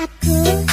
Aku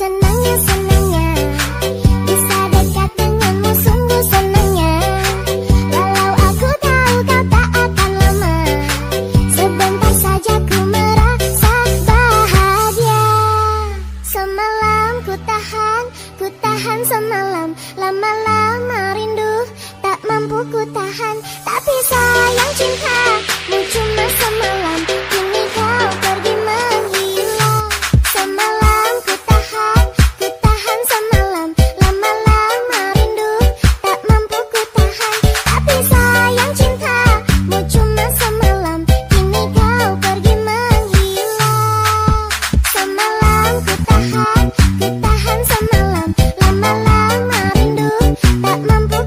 Senangnya, senangnya. Bisa dekat denganmu sungguh senangnya. Walau aku tahu kau tak akan lama Sebentar saja ku merasa bahagia. Semalam ku tahan, ku tahan semalam. Lama-lama rindu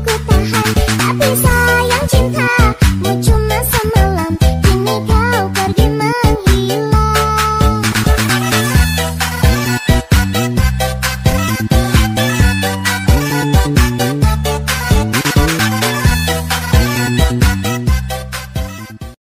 goodbye